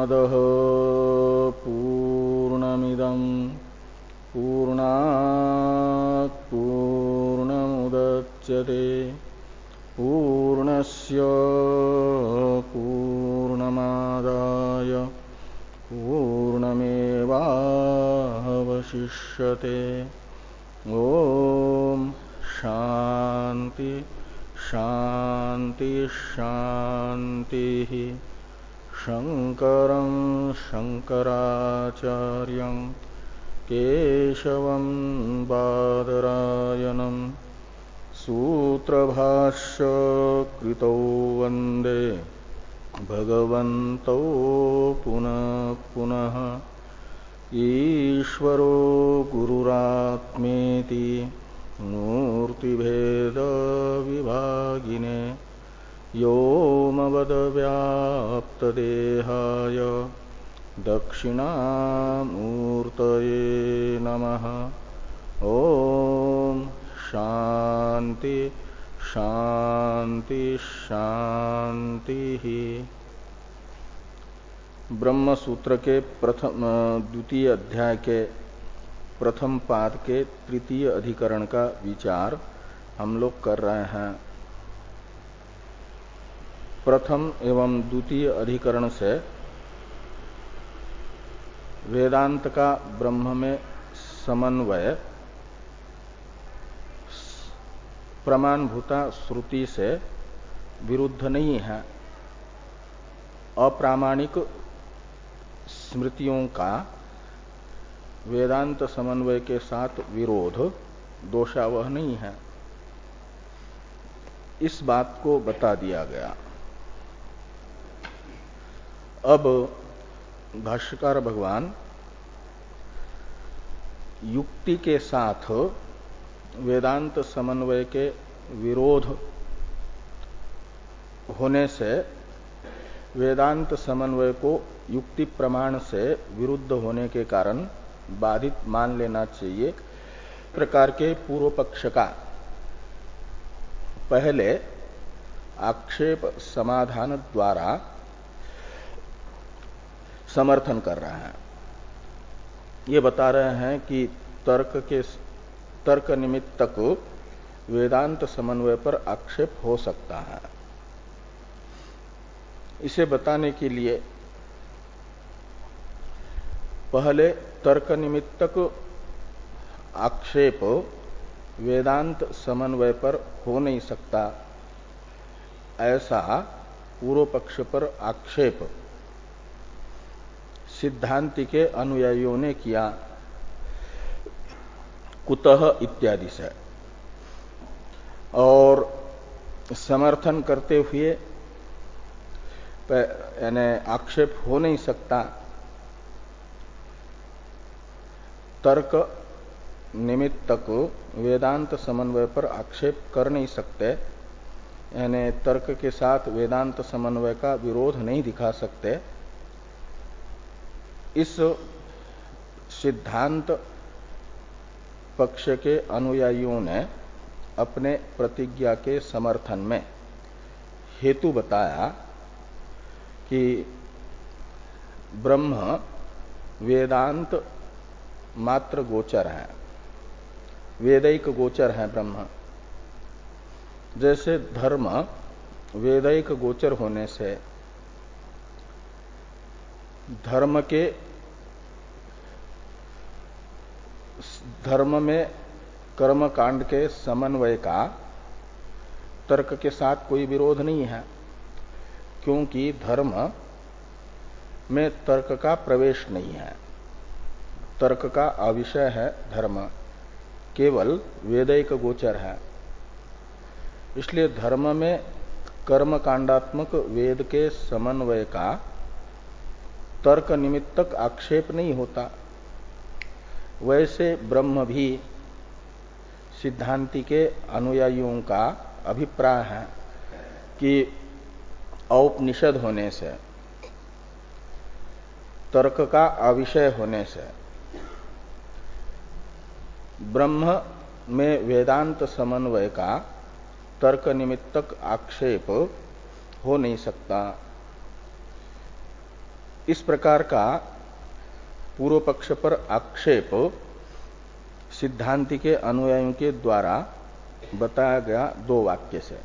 සම්බුද්ධස්මදහෝ सूत्र के प्रथम द्वितीय अध्याय के प्रथम पाद के तृतीय अधिकरण का विचार हम लोग कर रहे हैं। प्रथम एवं द्वितीय अधिकरण से वेदांत का ब्रह्म में समन्वय, प्रमाणभूता श्रुति से विरुद्ध नहीं है। अप्रामाणिक स्मृतियों का वेदांत समन्वय के साथ विरोध, दोषावह नहीं है। इस बात को बता दिया गया। अब भाष्यकार भगवान युक्ति के साथ वेदांत समन्वय के विरोध होने से वेदांत समन्वय को युक्ति प्रमाण से विरुद्ध होने के कारण बाधित मान लेना चाहिए। प्रकार के पूर्व पक्ष का। पहले आक्षेप समाधान द्वारा समर्थन कर रहा है। ये बता रहे हैं कि तर्क के तर्क निमित्तक वेदांत समन्वय पर आक्षेप हो सकता है। इसे बताने के लिए पहले तर्क निमित्तक आक्षेप वेदांत समन्वय पर हो नहीं सकता। ऐसा पूर्व पक्ष पर आक्षेप सिद्धांति के अनुयायियों ने किया। कुतः इत्यादि से। और समर्थन करते हुए यानी आक्षेप हो नहीं सकता। तर्क निमित्तक वेदांत समन्वय पर आक्षेप कर नहीं सकते, यानी तर्क के साथ वेदांत समन्वय का विरोध नहीं दिखा सकते। इस सिद्धांत पक्ष के अनुयायियों ने अपने प्रतिज्ञा के समर्थन में हेतु बताया कि ब्रह्म वेदांत मात्र गोचर है। वेदिक गोचर है ब्रह्म। जैसे धर्म वेदिक गोचर होने से धर्म के धर्म में कर्म कांड के समन्वय का तर्क के साथ कोई विरोध नहीं है, क्योंकि धर्म में तर्क का प्रवेश नहीं है। तर्क का अविषय है धर्म। केवल वेदिक गोचर है। इसलिए धर्म में कर्म कांडात्मक वेद के समन्वय का तर्क निमित्तक आक्षेप नहीं होता। वैसे ब्रह्म भी सिद्धांति के अनुयायियों का अभिप्राय है कि औपनिषद होने से, तर्क का अविषय होने से ब्रह्म में वेदांत समन्वय का तर्क निमित्तक आक्षेप हो नहीं सकता। इस प्रकार का पूर्व पक्ष पर आक्षेप सिद्धांति के अनुयायियों के द्वारा बताया गया दो वाक्य से।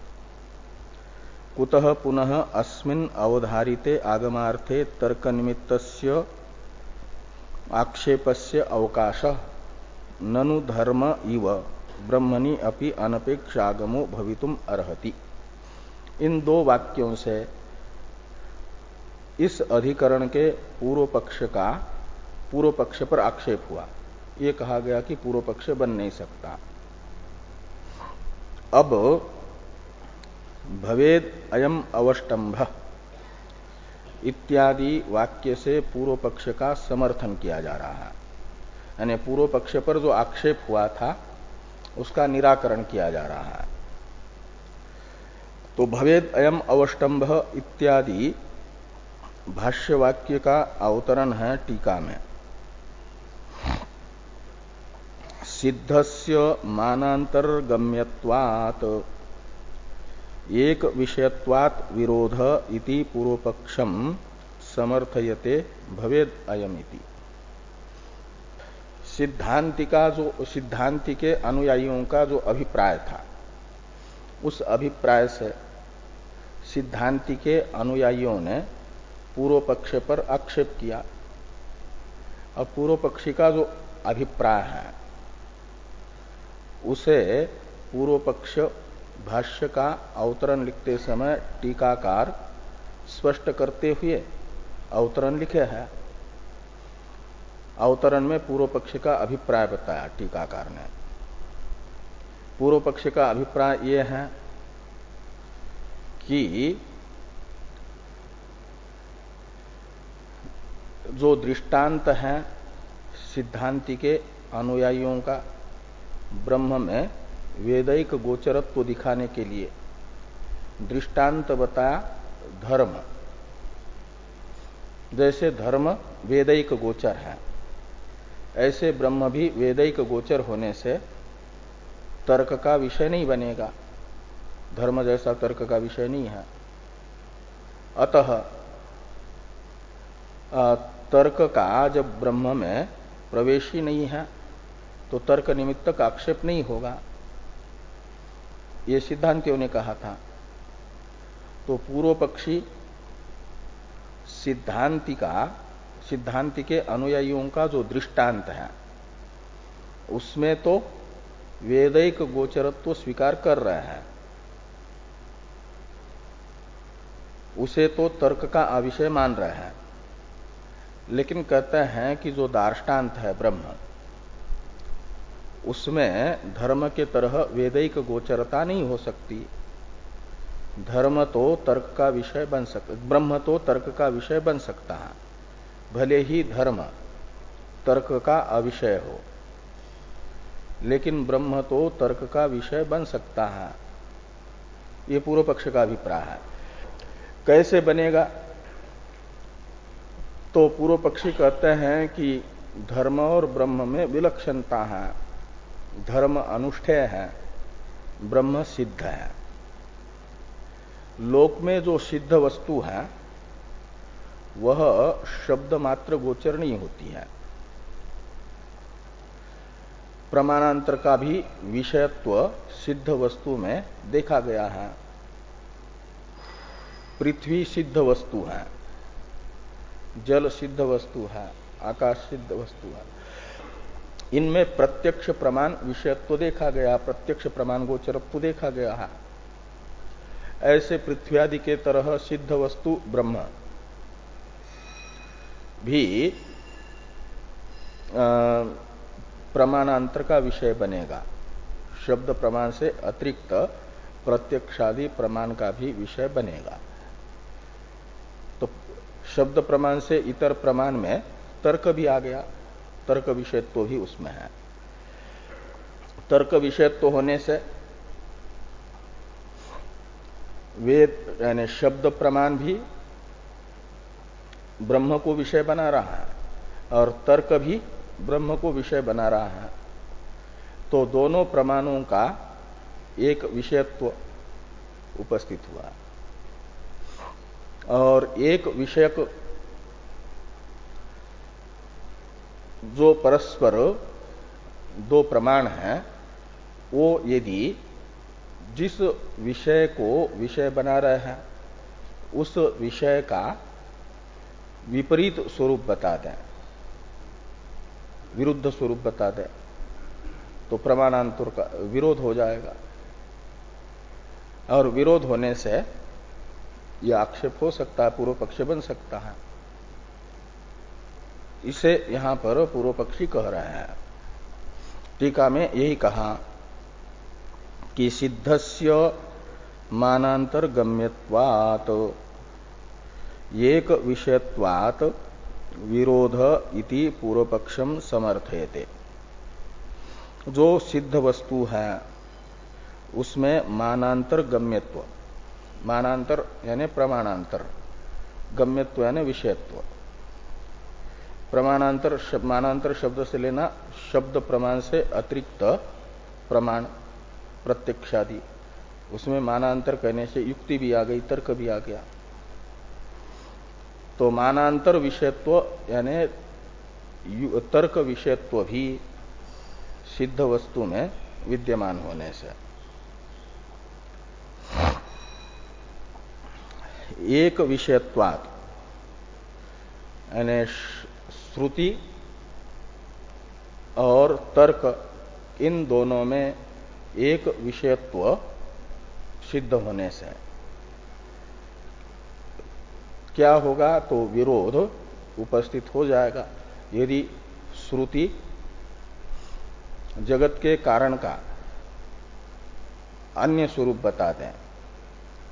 कुतः पुनः अस्मिन अवधारिते आगमार्थे तर्क निमित्त आक्षेपस्य अवकाश। ननु धर्म इव, ब्रह्मणि अपि अनपेक्षागमो भवितुम अर्हति। इन दो वाक्यों से इस अधिकरण के पूर्व पक्ष का पूर्व पक्ष पर आक्षेप हुआ। ये कहा गया कि पूर्व पक्ष बन नहीं सकता। अब भवेद अयम अवस्टंभ इत्यादि वाक्य से पूर्व पक्ष का समर्थन किया जा रहा है। यानी पूर्व पक्ष पर जो आक्षेप हुआ था, उसका निराकरण किया जा रहा है। तो भवेद अयम अवस्टंभ इत्यादि भाष्य वाक्य का अवतरण है टीका में। सिद्धस्य मानांतरगम्यवात एक विषयत्वात विरोध इति पूर्वपक्षम समर्थयते भवेद अयमिति सिद्धांति का जो, सिद्धांति के अनुयायियों का जो अभिप्राय था, उस अभिप्राय से सिद्धांति के अनुयायियों ने पूर्व पक्ष पर आक्षेप किया। और पूर्व पक्षी का जो अभिप्राय है, उसे पूर्व पक्ष भाष्य का अवतरण लिखते समय टीकाकार स्पष्ट करते हुए अवतरण लिखे हैं। अवतरण में पूर्व पक्ष का अभिप्राय बताया, टीकाकार ने। पूर्व पक्ष का अभिप्राय यह है कि जो दृष्टांत है सिद्धांति के अनुयायियों का, ब्रह्म में वेदिक गोचरत्व दिखाने के लिए दृष्टांत बताया धर्म। जैसे धर्म वेदिक गोचर है। ऐसे ब्रह्म भी वेदिक गोचर होने से तर्क का विषय नहीं बनेगा। धर्म जैसा तर्क का विषय नहीं है। अतः तर्क का जब ब्रह्म में प्रवेश ही नहीं है तो तर्क निमित्तक आक्षेप नहीं होगा। ये सिद्धांतियों ने कहा था। तो पूर्व पक्षी सिद्धांति का सिद्धांति के अनुयायियों का जो दृष्टांत है, उसमें तो वेदिक गोचरत्व स्वीकार कर रहे हैं। उसे तो तर्क का अविषय मान रहे हैं। लेकिन कहते हैं कि जो दार्टान्त है ब्रह्म, उसमें धर्म के तरह वेदिक गोचरता नहीं हो सकती। धर्म तो तर्क का विषय बन सकता ब्रह्म तो तर्क का विषय बन सकता है। भले ही धर्म तर्क का अविषय हो, लेकिन ब्रह्म तो तर्क का विषय बन सकता है। ये पूर्व पक्ष का अभिप्राय है। कैसे बनेगा? तो पूर्व पक्षी कहते हैं कि धर्म और ब्रह्म में विलक्षणता है। धर्म अनुष्ठेय है, ब्रह्म सिद्ध है। लोक में जो सिद्ध वस्तु है वह शब्द मात्र गोचर नहीं होती है। प्रमाणांतर का भी विषयत्व सिद्ध वस्तु में देखा गया है। पृथ्वी सिद्ध वस्तु है, जल सिद्ध वस्तु है, आकाश सिद्ध वस्तु है। इनमें प्रत्यक्ष प्रमाण विषयत्व देखा गया, प्रत्यक्ष प्रमाण गोचरत्व देखा गया है। ऐसे पृथ्वी आदि के तरह सिद्ध वस्तु ब्रह्म। भी प्रमाणांतर का विषय बनेगा। शब्द प्रमाण से अतिरिक्त प्रत्यक्षादि प्रमाण का भी विषय बनेगा। तो शब्द प्रमाण से इतर प्रमाण में तर्क भी आ गया। तर्क विषयत्व तो भी उसमें है। तर्क विषयत्व तो होने से वेद, यानी शब्द प्रमाण भी ब्रह्म को विषय बना रहा है और तर्क भी ब्रह्म को विषय बना रहा है। तो दोनों प्रमाणों का एक विषयत्व उपस्थित हुआ। और एक विषयक जो परस्पर दो प्रमाण हैं, वो यदि जिस विषय को विषय बना रहे हैं, उस विषय का विपरीत स्वरूप बता दें विरुद्ध स्वरूप बता दें तो प्रमाणांतर का विरोध हो जाएगा। और विरोध होने से यह आक्षेप हो सकता है, पूर्व पक्ष बन सकता है। इसे यहाँ पर पूर्व पक्षी कह रहे हैं। टीका में यही कहा कि सिद्धस्य मानांतर गम्यवात एक विषयत्वात विरोध इति पूर्व पक्षम समर्थयते। जो सिद्ध वस्तु है उसमें मानांतर गम्यत्व मानांतर यानी प्रमाणांतर गम्यत्व यानी विषयत्व। प्रमाणांतर शब, मानांतर शब्द से लेना शब्द प्रमाण से अतिरिक्त प्रमाण प्रत्यक्षादि उसमें मानांतर कहने से युक्ति भी आ गई तर्क भी आ गया। तो मानांतर विषयत्व, यानी तर्क विषयत्व भी सिद्ध वस्तु में विद्यमान होने से। एक विषयत्वात, यानी श्रुति और तर्क, इन दोनों में एक विषयत्व सिद्ध होने से। क्या होगा तो विरोध उपस्थित हो जाएगा। यदि श्रुति जगत के कारण का अन्य स्वरूप बता दें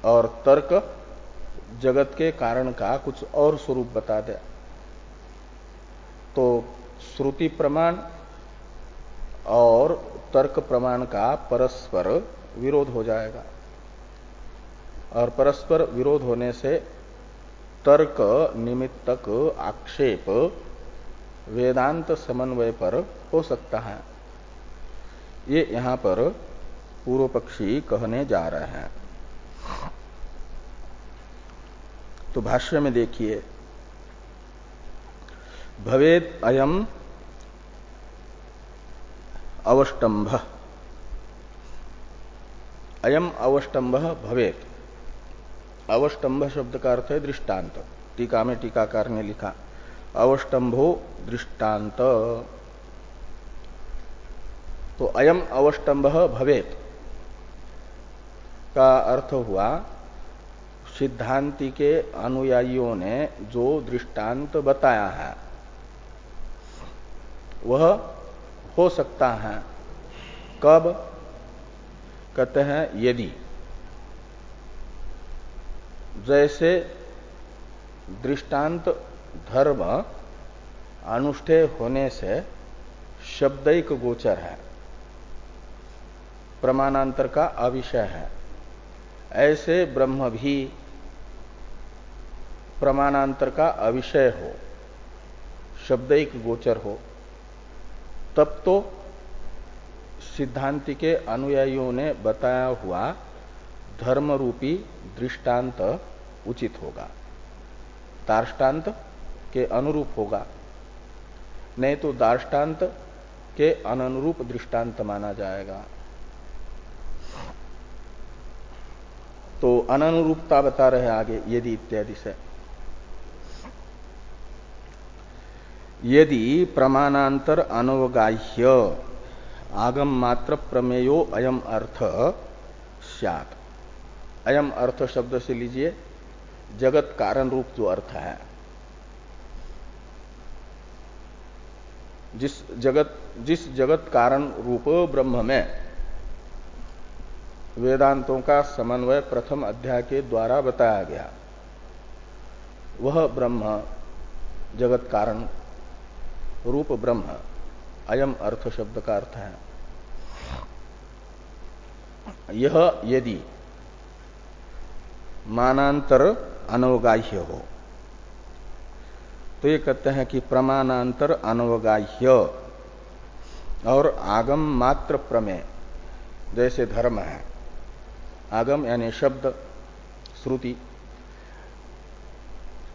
और तर्क जगत के कारण का कुछ और स्वरूप बता दें तो श्रुति प्रमाण और तर्क प्रमाण का परस्पर विरोध हो जाएगा। और परस्पर विरोध होने से तर्क निमित्तक आक्षेप वेदांत समन्वय पर हो सकता है। ये यहाँ पर पूर्व पक्षी कहने जा रहे हैं। तो भाष्य में देखिए भवेद अयम अवष्टंभ अयम अवष्टंभ भवेत। अवष्टंभ शब्द का अर्थ है दृष्टांत। टीका में टीकाकार ने लिखा अवष्टंभो दृष्टांत। तो अयम अवष्टंभ भवेत का अर्थ हुआ, सिद्धांति के अनुयायियों ने जो दृष्टांत बताया है, वह हो सकता है। कब? कहते हैं यदि। जैसे दृष्टांत धर्म अनुष्ठेय होने से शब्दिक गोचर है। प्रमाणांतर का अविषय है। ऐसे ब्रह्म भी प्रमाणांतर का अविषय हो, शब्दिक गोचर हो, तब तो सिद्धांति के अनुयायियों ने बताया हुआ धर्म रूपी दृष्टांत उचित होगा। दार्टान्त के अनुरूप होगा। नहीं तो दार्टान्त के अनुरूप दृष्टांत माना जाएगा। तो अनुरूपता बता रहे आगे, यदि इत्यादि से। यदि प्रमाणांतर अनवगाह्य, आगम मात्र प्रमेयो अयम अर्थ सत अयम अर्थ शब्द से लीजिए, जगत कारण रूप जो अर्थ है। जिस जगत जिस जगत कारण रूप ब्रह्म में, वेदांतों का समन्वय प्रथम अध्याय के द्वारा बताया गया, वह ब्रह्म, जगत कारण रूप ब्रह्म, अयम अर्थ शब्द का अर्थ है। यह यदि मानांतर अनवगाह्य हो तो ये कहते हैं कि प्रमाणांतर अनवगाह्य और आगम मात्र प्रमेय, जैसे धर्म है। आगम यानी शब्द, श्रुति।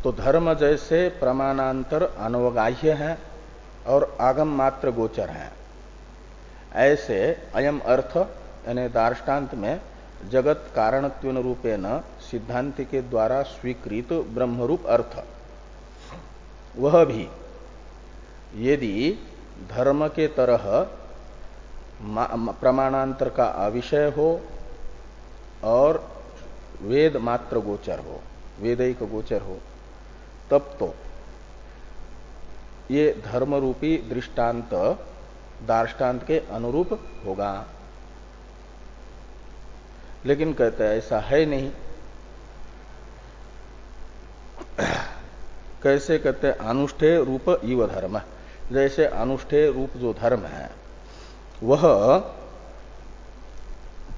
तो धर्म जैसे प्रमाणांतर अनवगाह्य है और आगम मात्र गोचर है। ऐसे अयम अर्थ यानी दार्टान्त में जगत कारणत्व रूपेण सिद्धांत के द्वारा स्वीकृत ब्रह्मरूप अर्थ। वह भी, यदि धर्म के तरह प्रमाणांतर का अविषय हो और वेद मात्र गोचर हो, वेदिक गोचर हो, तब तो ये धर्म रूपी दृष्टांत दार्टान्त के अनुरूप होगा। लेकिन कहते हैं, ऐसा है नहीं। कैसे कहते अनुष्ठेय रूप इव धर्म। जैसे अनुष्ठेय रूप जो धर्म है, वह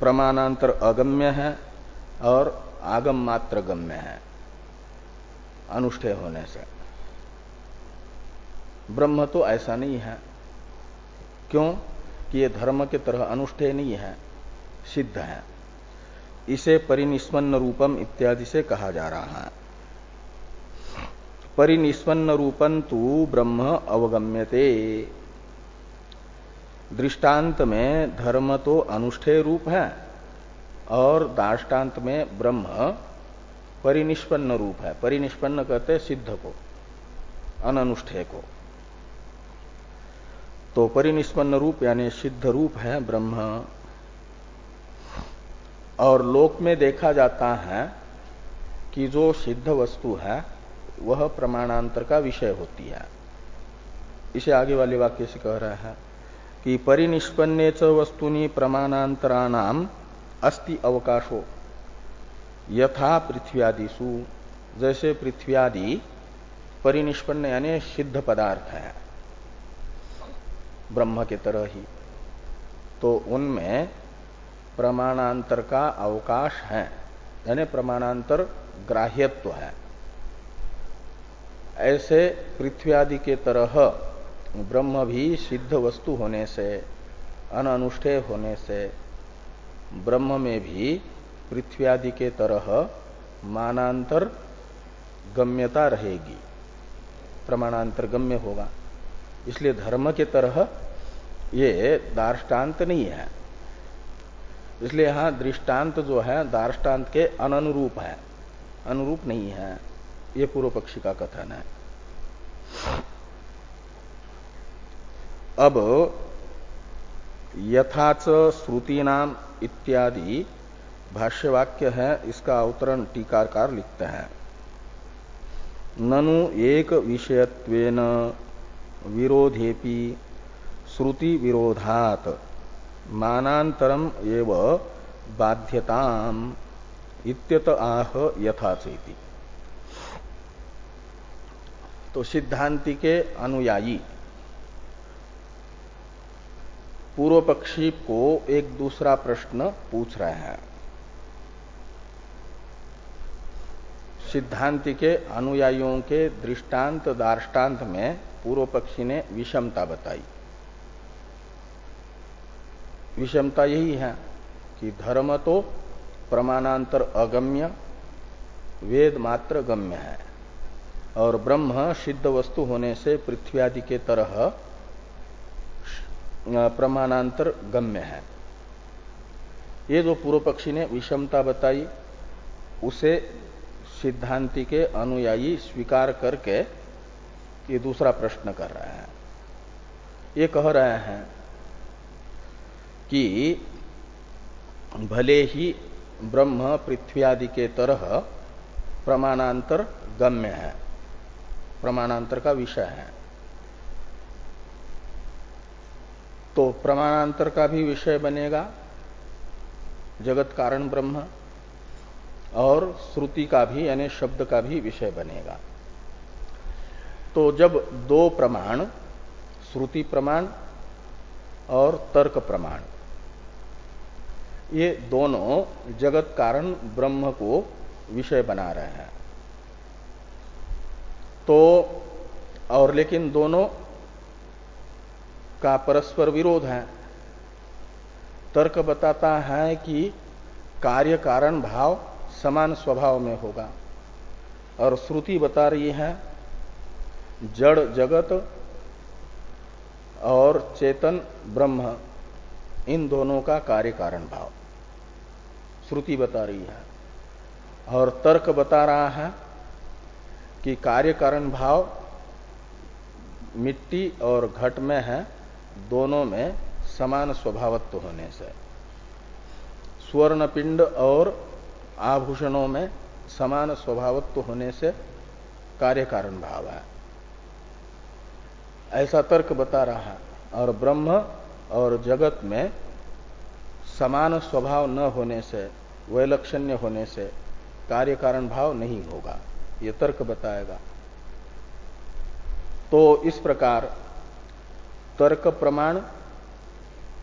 प्रमाणांतर अगम्य है और आगम मात्र गम्य है, अनुष्ठेय होने से। ब्रह्म तो ऐसा नहीं है। क्यों? कि ये धर्म के तरह अनुष्ठेय नहीं है, सिद्ध है। इसे परिनिष्पन्न रूपम इत्यादि से कहा जा रहा है। परिनिष्पन्न रूपन तु ब्रह्म अवगम्यते। दृष्टांत में धर्म तो अनुष्ठेय रूप है और दाष्टान्त में ब्रह्म परिनिष्पन्न रूप है। परिनिष्पन्न कहते सिद्ध को अनुष्ठेय को। तो परिनिष्पन्न रूप यानी सिद्ध रूप है ब्रह्म। और लोक में देखा जाता है कि जो सिद्ध वस्तु है, वह प्रमाणांतर का विषय होती है। इसे आगे वाले वाक्य से कह रहा है कि परिनिष्पन्ने च वस्तुनि प्रमाणांतराणाम अस्ति अवकाशो यथा पृथ्व्यादिशु जैसे पृथ्व्यादि परिनिष्पन्न यानी सिद्ध पदार्थ है, ब्रह्म के तरह ही। तो उनमें प्रमाणांतर का अवकाश है। यानी प्रमाणांतर ग्राह्यत्व तो है। ऐसे पृथ्वी आदि के तरह ब्रह्म भी सिद्ध वस्तु होने से अनुष्ठेय होने से, ब्रह्म में भी पृथ्वी आदि के तरह मानांतर गम्यता रहेगी। प्रमाणांतर गम्य होगा। इसलिए धर्म के तरह ये दार्ष्टान्त नहीं है। इसलिए यहाँ दृष्टांत जो है दार्टान्त के अनुरूप है। अनुरूप नहीं है। ये पूर्व पक्षी का कथन है। अब यथाच श्रुति नाम इत्यादि भाष्यवाक्य है, इसका अवतरण टीकाकार लिखते हैं। ननु एक विषयत्वेन विरोधेपि श्रुति विरोधात। मानांतरम एव बाध्यताम इत्यत आह यथा चेती तो सिद्धांति के अनुयायी। पूर्व पक्षी को एक दूसरा प्रश्न पूछ रहे हैं। सिद्धांति के अनुयायियों के दृष्टांत दार्टान्त में पूर्व पक्षी ने विषमता बताई। विषमता यही है कि धर्म तो प्रमाणांतर अगम्य, वेद मात्र गम्य है। और ब्रह्म सिद्ध वस्तु होने से पृथ्वी आदि के तरह प्रमाणांतर गम्य है। ये जो पूर्व पक्षी ने विषमता बताई, उसे सिद्धांति के अनुयायी स्वीकार करके ये दूसरा प्रश्न कर रहे हैं। ये कह रहे हैं कि भले ही ब्रह्म, पृथ्वी आदि के तरह प्रमाणांतर गम्य है, प्रमाणांतर का विषय है। तो प्रमाणांतर का भी विषय बनेगा, जगत कारण ब्रह्म, और श्रुति का भी, यानी शब्द का भी विषय बनेगा। तो जब दो प्रमाण, श्रुति प्रमाण और तर्क प्रमाण ये दोनों जगत कारण ब्रह्म को विषय बना रहे हैं। तो और लेकिन दोनों का परस्पर विरोध है। तर्क बताता है कि कार्य कारण भाव समान स्वभाव में होगा। और श्रुति बता रही है, जड़ जगत और चेतन ब्रह्म, इन दोनों का कार्य कारण भाव। श्रुति बता रही है और तर्क बता रहा है कि कार्य कारण भाव मिट्टी और घट में है, दोनों में समान स्वभावत्व होने से। स्वर्ण पिंड और आभूषणों में समान स्वभावत्व होने से कार्य कारण भाव है। ऐसा तर्क बता रहा है और ब्रह्म और जगत में समान स्वभाव न होने से वैलक्षण्य होने से कार्य कारण भाव नहीं होगा। ये तर्क बताएगा। तो इस प्रकार तर्क प्रमाण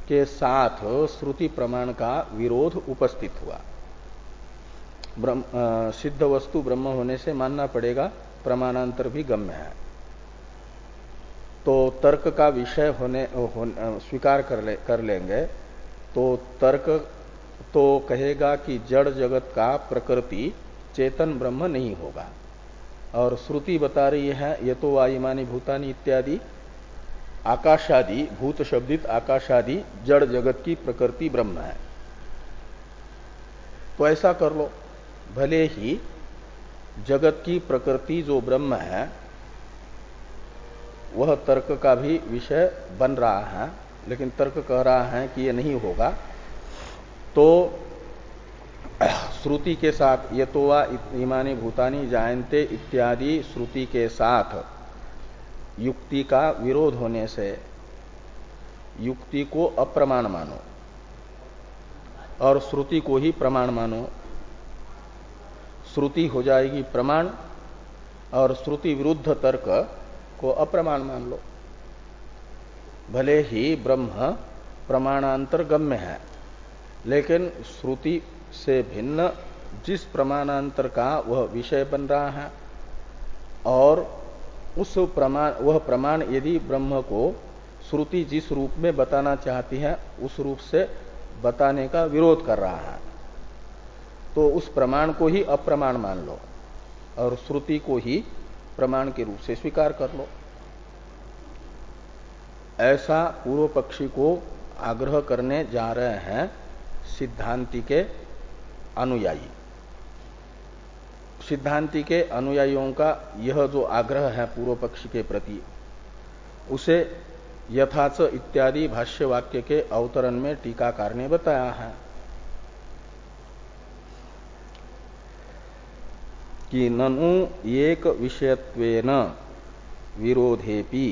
के साथ श्रुति प्रमाण का विरोध उपस्थित हुआ। सिद्ध वस्तु ब्रह्म होने से मानना पड़ेगा प्रमाणांतर भी गम्य है। तो तर्क का विषय होने हो, स्वीकार कर, ले, कर लेंगे तो तर्क तो कहेगा कि जड़ जगत का प्रकृति चेतन ब्रह्म नहीं होगा। और श्रुति बता रही है, ये तो वायुमानी भूतानी इत्यादि, आकाशादि भूत शब्दित आकाशादि जड़ जगत की प्रकृति ब्रह्म है। तो ऐसा कर लो, भले ही जगत की प्रकृति जो ब्रह्म है, वह तर्क का भी विषय बन रहा है, लेकिन तर्क कह रहा है कि यह नहीं होगा। तो श्रुति के साथ, ये तो इमानी भूतानी जायन्ते इत्यादि श्रुति के साथ, युक्ति का विरोध होने से युक्ति को अप्रमाण मानो और श्रुति को ही प्रमाण मानो। श्रुति हो जाएगी प्रमाण और श्रुति विरुद्ध तर्क को अप्रमाण मान लो। भले ही ब्रह्म प्रमाणांतर गम्य है। लेकिन श्रुति से भिन्न जिस प्रमाणांतर का वह विषय बन रहा है, और उस प्रमाण, वह प्रमाण यदि ब्रह्म को श्रुति जिस रूप में बताना चाहती है, उस रूप से बताने का विरोध कर रहा है। तो उस प्रमाण को ही अप्रमाण मान लो, और श्रुति को ही प्रमाण के रूप से स्वीकार कर लो। ऐसा पूर्व पक्षी को आग्रह करने जा रहे हैं सिद्धांति के अनुयायी। सिद्धांति के अनुयायियों का यह जो आग्रह है पूर्व पक्ष के प्रति, उसे यथाच इत्यादि भाष्य वाक्य के अवतरण में टीकाकार ने बताया है कि ननु एक विषयत्वेन विरोधेपी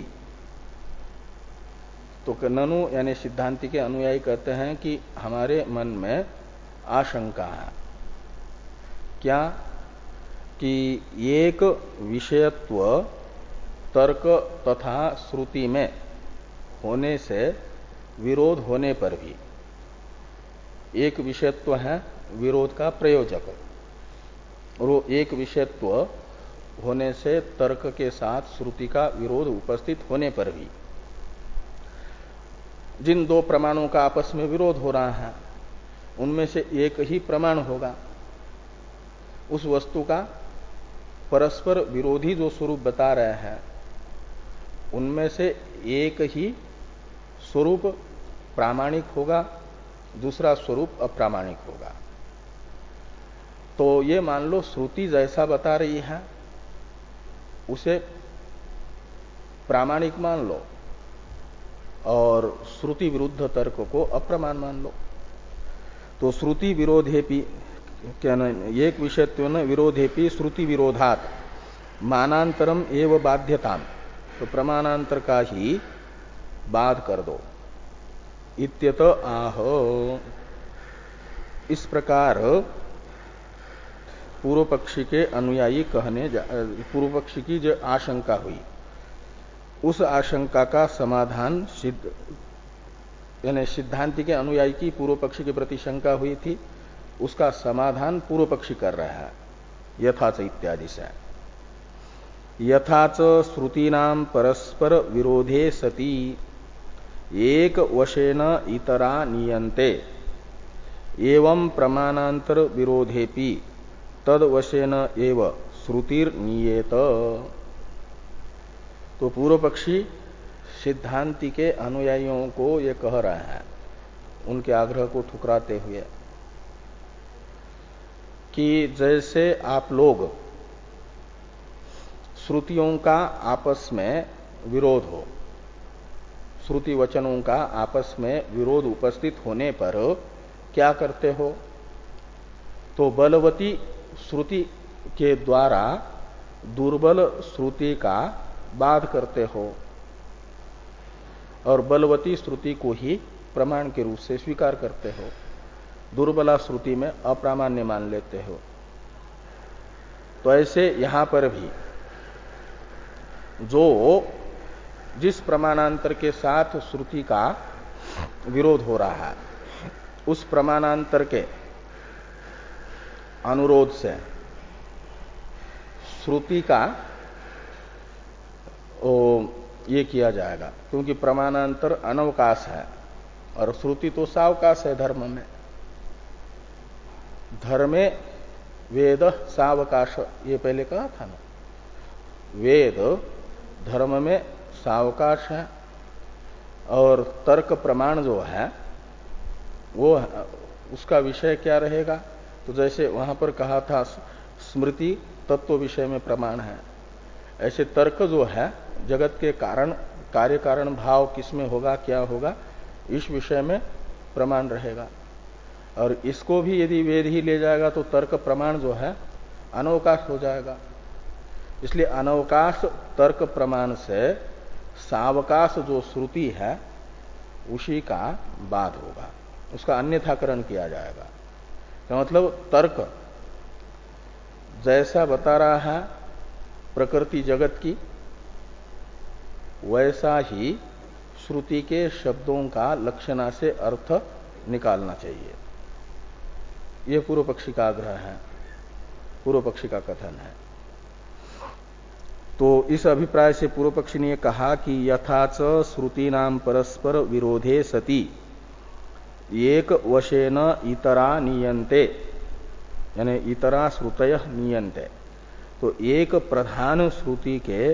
तो ननु यानी सिद्धांति के अनुयायी कहते हैं कि हमारे मन में आशंका है। क्या? कि एक विषयत्व तर्क तथा श्रुति में होने से, विरोध होने पर भी एक विषयत्व है, विरोध का प्रयोजक। और एक विषयत्व होने से तर्क के साथ श्रुति का विरोध उपस्थित होने पर भी जिन दो प्रमाणों का आपस में विरोध हो रहा है, उनमें से एक ही प्रमाण होगा। उस वस्तु का परस्पर विरोधी जो स्वरूप बता रहे हैं, उनमें से एक ही स्वरूप प्रामाणिक होगा, दूसरा स्वरूप अप्रामाणिक होगा। तो ये मान लो श्रुति जैसा बता रही है, उसे प्रामाणिक मान लो। और श्रुति विरुद्ध तर्क को अप्रमाण मान लो। तो श्रुति विरोधेपी क्या न, एक विषयत्व न विरोधेपी श्रुति विरोधात, मानांतरम एवं बाध्यता तो प्रमाणांतर का ही बाध कर दो। इत्यत आह। इस प्रकार पूर्व पक्षी के अनुयायी कहने पूर्व पक्षी की जो आशंका हुई उस आशंका का समाधान सिद्ध, यानी सिद्धांति के अनुयायी की पूर्व पक्षी के प्रति शंका हुई थी, उसका समाधान पूर्व पक्षी कर रहा है। यथाच इत्यादि से। यथाच श्रुतीनाम परस्पर विरोधे सती, एक वशेन इतरा नियंते एवं प्रमाणांतर विरोधेपि तद वशेन एव श्रुतिर नियत तो पूर्व पक्षी सिद्धांति के अनुयायियों को ये कह रहे हैं। उनके आग्रह को ठुकराते हुए कि जैसे आप लोग श्रुतियों का आपस में विरोध हो, श्रुति वचनों का आपस में विरोध उपस्थित होने पर क्या करते हो? तो बलवती श्रुति के द्वारा दुर्बल श्रुति का बाध करते हो। और बलवती श्रुति को ही प्रमाण के रूप से स्वीकार करते हो। दुर्बला श्रुति में अप्रामाण्य मान लेते हो। तो ऐसे यहाँ पर भी जो जिस प्रमाणांतर के साथ श्रुति का विरोध हो रहा है, उस प्रमाणांतर के अनुरोध से श्रुति का ओ, ये किया जाएगा। क्योंकि प्रमाणांतर अनवकाश है और श्रुति तो सावकाश है धर्म में। धर्मे वेद सावकाश ये पहले कहा था ना? वेद धर्म में सावकाश है और तर्क प्रमाण जो है वो उसका विषय क्या रहेगा? तो जैसे वहाँ पर कहा था स्मृति तत्व विषय में प्रमाण है। ऐसे तर्क जो है जगत के कारण कार्य कारण भाव किसमें होगा, क्या होगा, इस विषय में प्रमाण रहेगा। और इसको भी यदि वेद ही ले जाएगा तो तर्क प्रमाण जो है, अनवकाश हो जाएगा। इसलिए अनवकाश तर्क प्रमाण से सावकाश जो श्रुति है, उसी का बाद होगा। उसका अन्यथाकरण किया जाएगा। तो मतलब तर्क। जैसा बता रहा है प्रकृति जगत की वैसा ही श्रुति के शब्दों का लक्षणा से अर्थ निकालना चाहिए। यह पूर्व पक्षी का आग्रह है, पूर्व पक्षी का कथन है। तो इस अभिप्राय से पूर्व पक्षी ने कहा कि यथाच श्रुति नाम परस्पर विरोधे सती, एक वशेन इतरा नियंते यानी इतरा श्रुतय नियंते तो एक प्रधान श्रुति के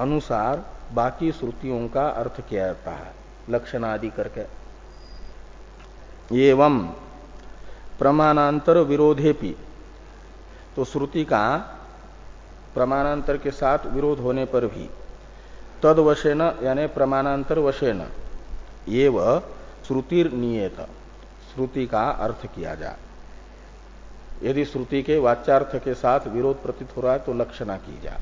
अनुसार बाकी श्रुतियों का अर्थ किया जाता है? लक्षण आदि करके। एवं प्रमाणांतर विरोधेपि। तो श्रुति का प्रमाणांतर के साथ विरोध होने पर भी तद वशेन यानी प्रमाणांतर वशेन एव श्रुतिर नियत। श्रुति का अर्थ किया जाए यदि श्रुति के वाच्यार्थ के साथ विरोध प्रतीत हो रहा है तो लक्षणा की जाए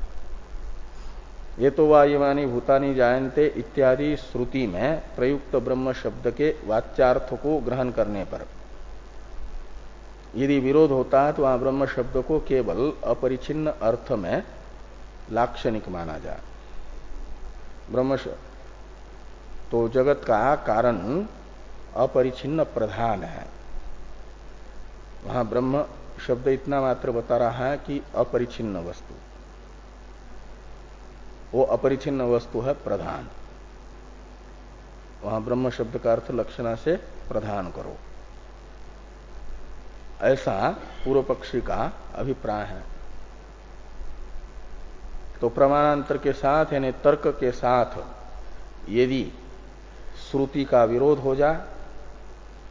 ये तो वायुवानी भूतानी जायन्ते इत्यादि श्रुति में प्रयुक्त ब्रह्म शब्द के वाच्यार्थ को ग्रहण करने पर। यदि विरोध होता है तो वहाँ ब्रह्म शब्द को केवल अपरिचिन्न अर्थ में लाक्षणिक माना जाए। ब्रह्म तो जगत का कारण अपरिचिन्न प्रधान है। वहाँ ब्रह्म शब्द इतना मात्र बता रहा है कि अपरिचिन्न वस्तु। वो अपरिचिन्न वस्तु है प्रधान। वहाँ ब्रह्म शब्द का अर्थ लक्षणा से प्रधान करो। ऐसा पूर्व पक्षी का अभिप्राय है। तो प्रमाणांतर के साथ, यानी तर्क के साथ यदि श्रुति का विरोध हो जाए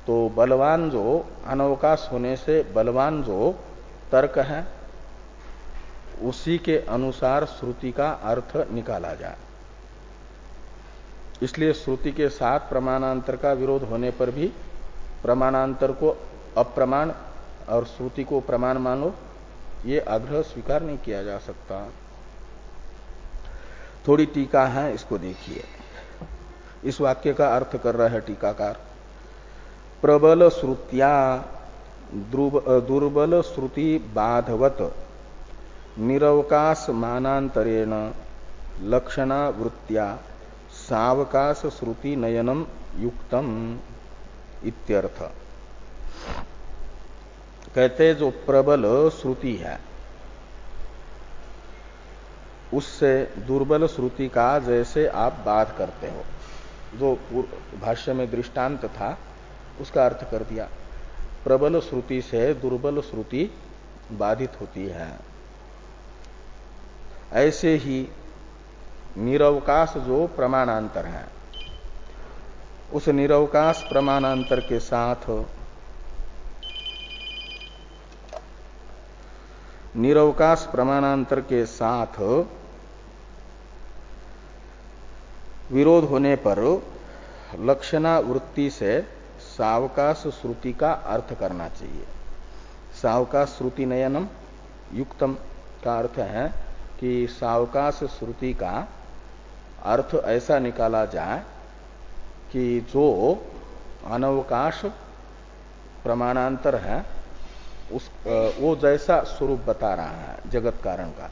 तो बलवान जो अनवकाश होने से बलवान जो तर्क है उसी के अनुसार श्रुति का अर्थ निकाला जाए। इसलिए श्रुति के साथ प्रमाणांतर का विरोध होने पर भी प्रमाणांतर को अप्रमाण और श्रुति को प्रमाण मानो, ये आग्रह स्वीकार नहीं किया जा सकता। थोड़ी टीका है, इसको देखिए। इस वाक्य का अर्थ कर रहा है टीकाकार। प्रबल श्रुतिया दुर्बल श्रुति बाधवत। निरवकाश मानांतरेण लक्षणा वृत्तिया सावकाश श्रुति नयनम युक्तम इत्यर्थ। कहते जो प्रबल श्रुति है, उससे दुर्बल श्रुति का जैसे आप बात करते हो। जो भाष्य में दृष्टांत था, उसका अर्थ कर दिया। प्रबल श्रुति से दुर्बल श्रुति बाधित होती है। ऐसे ही निरवकाश जो प्रमाणांतर है, उस निरवकाश प्रमाणांतर के साथ निरवकाश प्रमाणांतर के साथ विरोध होने पर लक्षणा वृत्ति से सावकाश श्रुति का अर्थ करना चाहिए। सावकाश श्रुति नयनम युक्तम का अर्थ है कि सावकाश श्रुति का अर्थ ऐसा निकाला जाए कि जो अनवकाश प्रमाणांतर है, उस वो जैसा स्वरूप बता रहा है, जगत कारण का,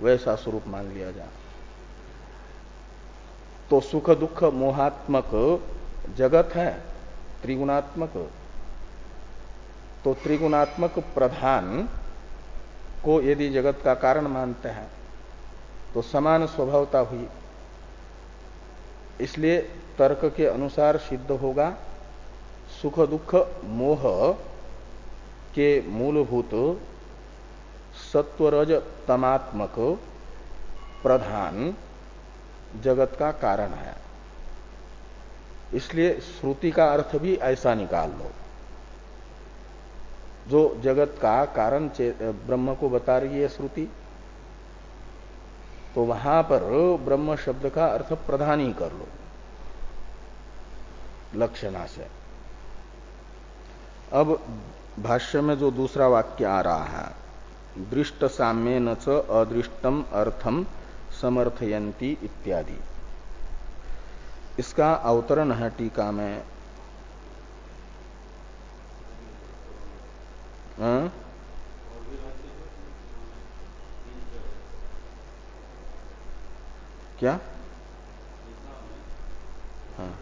वैसा स्वरूप मान लिया जाए। तो सुख दुख मोहात्मक जगत है, त्रिगुणात्मक। तो त्रिगुणात्मक प्रधान को यदि जगत का कारण मानते हैं तो समान स्वभावता हुई। इसलिए तर्क के अनुसार सिद्ध होगा, सुख दुख मोह के मूलभूत सत्वरज तमात्मक प्रधान जगत का कारण है। इसलिए श्रुति का अर्थ भी ऐसा निकाल लो। जो जगत का कारण ब्रह्म को बता रही है श्रुति तो वहाँ पर ब्रह्म शब्द का अर्थ प्रधान ही कर लो। लक्षणा से अब भाष्य में जो दूसरा वाक्य आ रहा है, दृष्ट साम्य न च अदृष्टम अर्थम समर्थयंती इत्यादि। इसका अवतरण है टीका में। आ? क्या? हाँ।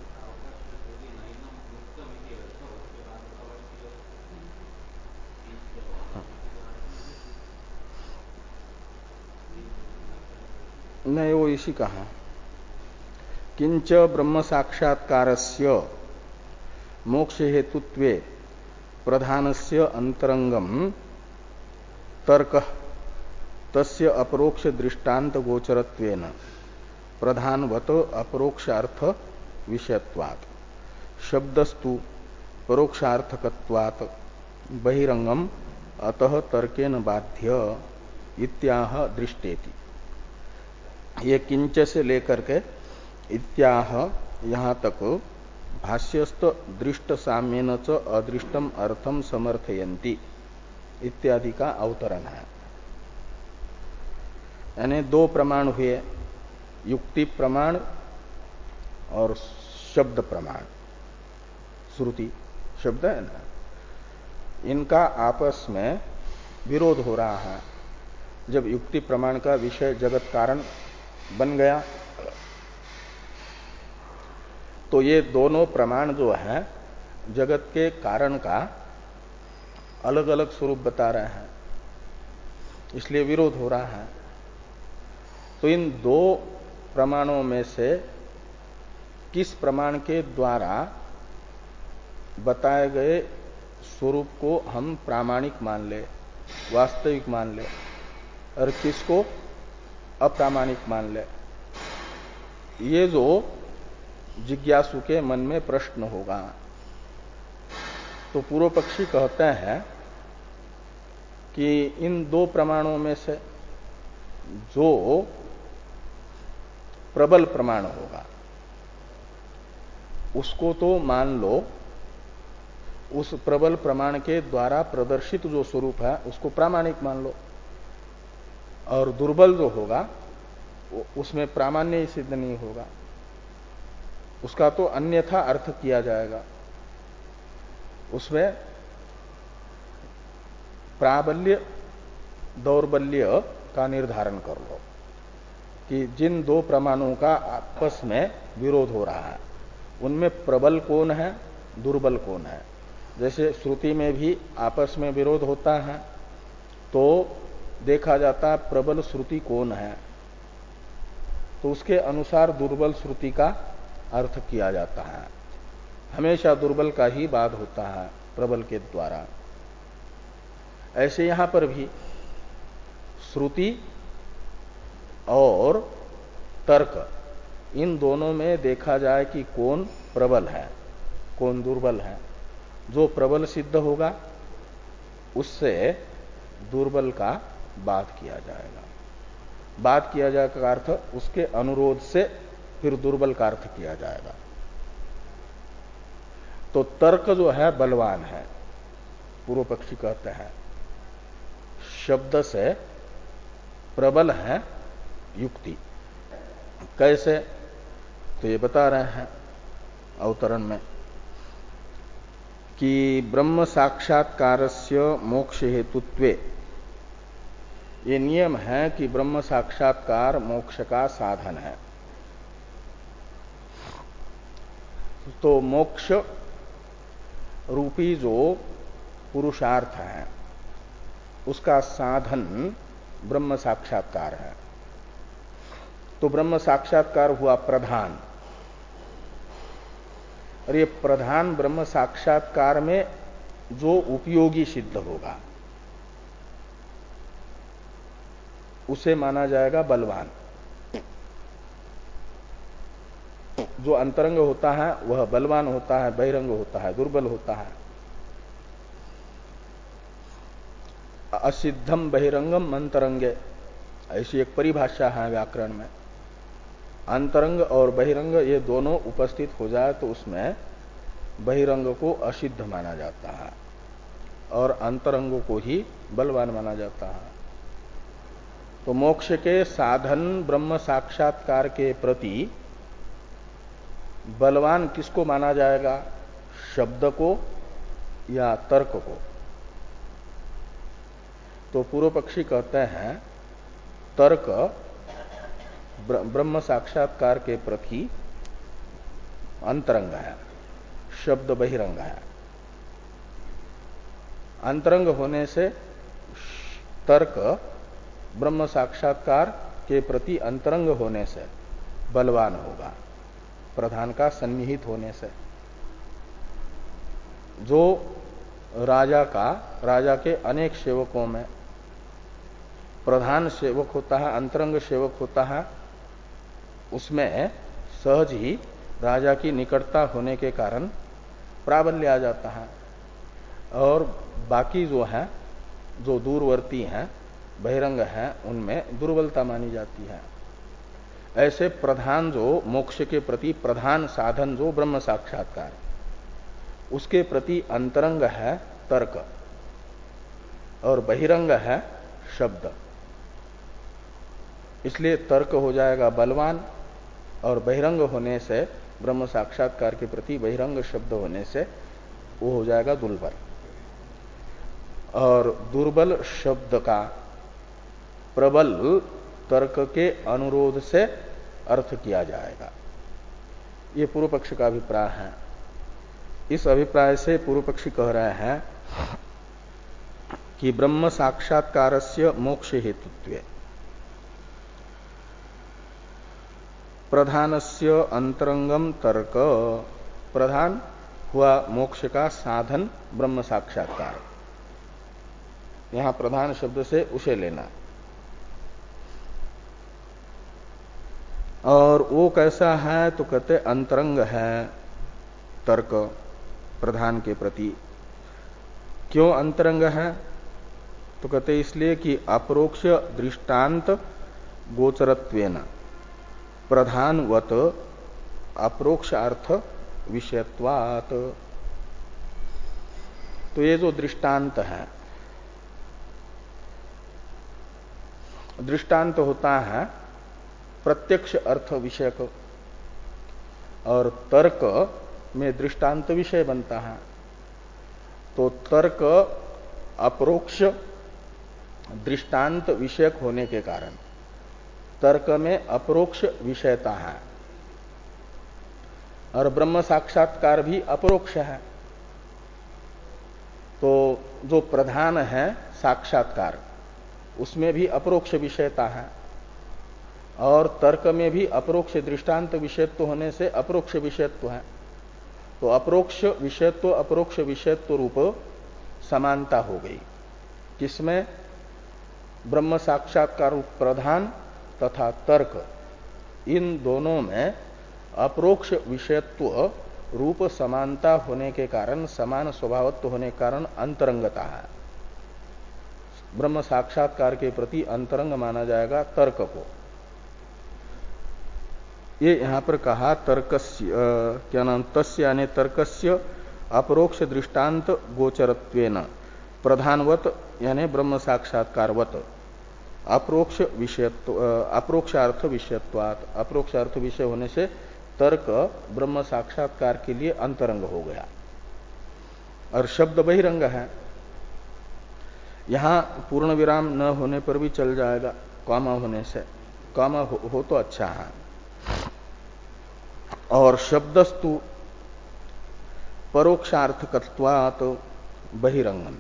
नहीं, वो इसी कहा किंच ब्रह्म साक्षात्कार मोक्ष हेतुत्व प्रधान से अंतरंगम तर्क तस्य अपरोक्ष दृष्टांत गोचरत्वेन प्रधानवत अपरोक्षार्थ विषयत्वात्। शब्दस्तु परोक्षार्थकत्वात्। बहिरंगम अतः तर्केन बाध्य इत्याह दृष्टेति। ये किंच से लेकर के इत्याह यहाँ तक भाष्यस्त दृष्ट साम्यन च अदृष्टम अर्थम समर्थयंती इत्यादि का अवतरण है। यानी दो प्रमाण हुए। युक्ति प्रमाण और शब्द प्रमाण। श्रुति, शब्द है ना? इनका आपस में विरोध हो रहा है। जब युक्ति प्रमाण का विषय जगत कारण बन गया तो ये दोनों प्रमाण जो है, जगत के कारण का अलग अलग स्वरूप बता रहे हैं। इसलिए विरोध हो रहा है। तो इन दो प्रमाणों में से किस प्रमाण के द्वारा बताए गए स्वरूप को हम प्रामाणिक मान ले, वास्तविक मान ले, और किसको अप्रामाणिक मान ले? ये जो जिज्ञासु के मन में प्रश्न होगा तो पूर्व पक्षी कहते हैं कि इन दो प्रमाणों में से जो प्रबल प्रमाण होगा। उसको तो मान लो, उस प्रबल प्रमाण के द्वारा प्रदर्शित जो स्वरूप है, उसको प्रामाणिक मान लो। और दुर्बल जो होगा उसमें प्रामाण्य सिद्ध नहीं होगा। उसका तो अन्यथा अर्थ किया जाएगा। उसमें प्राबल्य, दौर्बल्य का निर्धारण कर लो। कि जिन दो प्रमाणों का आपस में विरोध हो रहा है, उनमें प्रबल कौन है, दुर्बल कौन है? जैसे श्रुति में भी आपस में विरोध होता है तो देखा जाता है प्रबल श्रुति कौन है? तो उसके अनुसार दुर्बल श्रुति का अर्थ किया जाता है। हमेशा दुर्बल का ही बात होता है प्रबल के द्वारा। ऐसे यहाँ पर भी श्रुति और तर्क। इन दोनों में देखा जाए कि कौन प्रबल है, कौन दुर्बल है। जो प्रबल सिद्ध होगा, उससे दुर्बल का बात किया जाएगा। बात किया जाएगा अर्थ, उसके अनुरोध से फिर दुर्बल का अर्थ किया जाएगा। तो तर्क जो है, बलवान है। पूर्व पक्षी कहते हैं, शब्द से प्रबल है युक्ति। कैसे? तो ये बता रहे हैं अवतरण में कि ब्रह्म साक्षात्कार से मोक्ष हेतुत्व ये नियम है कि ब्रह्म साक्षात्कार मोक्ष का साधन है। तो मोक्ष रूपी जो पुरुषार्थ है, उसका साधन ब्रह्म साक्षात्कार है। तो ब्रह्म साक्षात्कार हुआ प्रधान। और ये प्रधान ब्रह्म साक्षात्कार में जो उपयोगी सिद्ध होगा, उसे माना जाएगा बलवान। जो अंतरंग होता है, वह बलवान होता है, बहिरंग होता है, दुर्बल होता है। असिद्धम बहिरंगम अंतरंगे ऐसी एक परिभाषा है व्याकरण में। अंतरंग और बहिरंग ये दोनों उपस्थित हो जाए तो उसमें बहिरंग को असिद्ध माना जाता है और अंतरंग को ही बलवान माना जाता है। तो मोक्ष के साधन ब्रह्म साक्षात्कार के प्रति बलवान किसको माना जाएगा? शब्द को या तर्क को? तो पूर्व पक्षी कहते हैं, तर्क ब्रह्म साक्षात्कार के प्रति अंतरंग है, शब्द बहिरंग है। अंतरंग होने से तर्क ब्रह्म साक्षात्कार के प्रति अंतरंग होने से बलवान होगा, प्रधान का सन्निहित होने से। जो राजा का, राजा के अनेक सेवकों में प्रधान सेवक होता है, अंतरंग सेवक होता है उसमें सहज ही राजा की निकटता होने के कारण प्राबल्य आ जाता है। और बाकी जो है, जो दूरवर्ती हैं, बहिरंग है, उनमें दुर्बलता मानी जाती है। ऐसे प्रधान जो मोक्ष के प्रति प्रधान साधन जो ब्रह्म साक्षात्कार, उसके प्रति अंतरंग है तर्क, और बहिरंग है शब्द। इसलिए तर्क हो जाएगा बलवान और बहिरंग होने से, ब्रह्म साक्षात्कार के प्रति बहिरंग शब्द होने से वो हो जाएगा दुर्बल। और दुर्बल शब्द का प्रबल तर्क के अनुरोध से अर्थ किया जाएगा। ये पूर्व पक्ष का अभिप्राय है। इस अभिप्राय से पूर्व पक्षी कह रहे हैं कि ब्रह्म साक्षात्कार से मोक्ष हेतुत्व। प्रधानस्य अंतरंगम तर्क। प्रधान हुआ मोक्ष का साधन, ब्रह्म साक्षात्कार। यहाँ प्रधान शब्द से उसे लेना। और वो कैसा है तो कहते अंतरंग है, तर्क प्रधान के प्रति। क्यों अंतरंग है? तो कहते इसलिए कि अपरोक्ष दृष्टांत गोचरत्वेन। प्रधानवत अप्रोक्ष अर्थ विषयत्वात। तो ये जो दृष्टांत है, दृष्टांत होता है प्रत्यक्ष अर्थ विषयक और तर्क में दृष्टांत विषय बनता है। तो तर्क अप्रोक्ष दृष्टांत विषयक होने के कारण। तर्क में अप्रोक्ष विषयता है। और ब्रह्म साक्षात्कार भी अपरोक्ष है। तो जो प्रधान है साक्षात्कार, उसमें भी अपरोक्ष विषयता है। और तर्क में भी अपरोक्ष दृष्टांत विषयत्व होने से अप्रोक्ष विषयत्व है। तो अप्रोक्ष विषयत्व, अपरोक्ष विषयत्व रूप समानता हो गई। किसमें? ब्रह्म साक्षात्कार प्रधान तथा तर्क, इन दोनों में अप्रोक्ष विषयत्व रूप समानता होने के कारण, समान स्वभावत्व होने के कारण अंतरंगता है। ब्रह्म साक्षात्कार के प्रति अंतरंग माना जाएगा तर्क को। ये यहाँ पर कहा, तर्कस्य क्या नाम, तस्य यानी तर्कस्य अपरोक्ष दृष्टांत गोचरत्वेन, प्रधानवत यानी ब्रह्म साक्षात्कारवत। अप्रोक्ष विषयत्व अप्रोक्षार्थ विषयत्वात अप्रोक्षार्थ विषय होने से तर्क ब्रह्म साक्षात्कार के लिए अंतरंग हो गया। और शब्द बहिरंग है। यहाँ पूर्ण विराम न होने पर भी चल जाएगा कामा होने से। कामा हो, हो तो अच्छा है। और शब्दस्तु परोक्षार्थकत्वात बहिरंगम।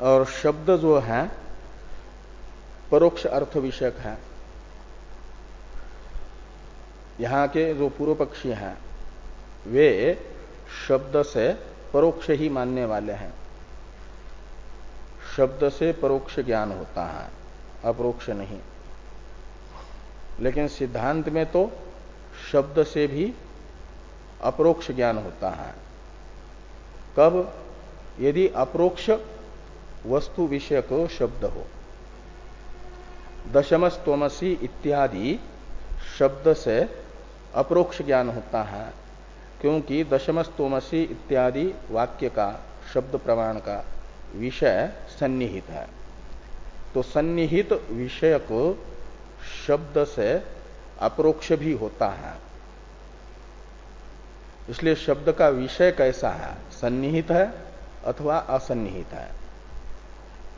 और शब्द जो है परोक्ष अर्थ विषयक है। यहाँ के जो पूर्व पक्षी हैं, वे शब्द से परोक्ष ही मानने वाले हैं। शब्द से परोक्ष ज्ञान होता है, अपरोक्ष नहीं। लेकिन सिद्धांत में तो शब्द से भी अप्रोक्ष ज्ञान होता है। कब? यदि अप्रोक्ष वस्तु विषय को शब्द हो। दशमस्तोमसी इत्यादि शब्द से अप्रोक्ष ज्ञान होता है, क्योंकि दशमस्तोमसी इत्यादि वाक्य का, शब्द प्रमाण का विषय सन्निहित है। तो सन्निहित विषय को शब्द से अप्रोक्ष भी होता है। इसलिए शब्द का विषय कैसा है? सन्निहित है अथवा असन्निहित है?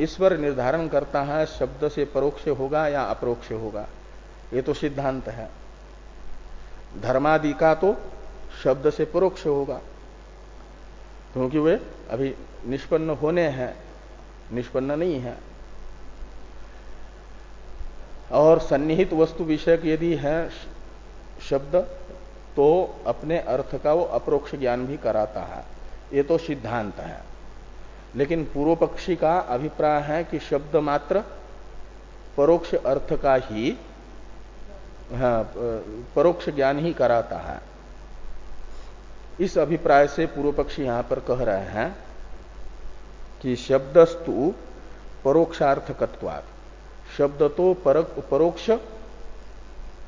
ईश्वर निर्धारण करता है, शब्द से परोक्ष होगा या अप्रोक्ष होगा? ये तो सिद्धांत है। धर्मादि का तो शब्द से परोक्ष होगा। क्योंकि वे अभी निष्पन्न होने हैं, निष्पन्न नहीं है। और सन्निहित वस्तु विषयक यदि है शब्द तो अपने अर्थ का वो अप्रोक्ष ज्ञान भी कराता है। ये तो सिद्धांत है। लेकिन पूर्व पक्षी का अभिप्राय है कि शब्द मात्र परोक्ष अर्थ का ही हाँ, परोक्ष ज्ञान ही कराता है। इस अभिप्राय से पूर्व पक्षी यहाँ पर कह रहे हैं कि शब्दस्तु परोक्षार्थकत्वात्। शब्द तो परोक्ष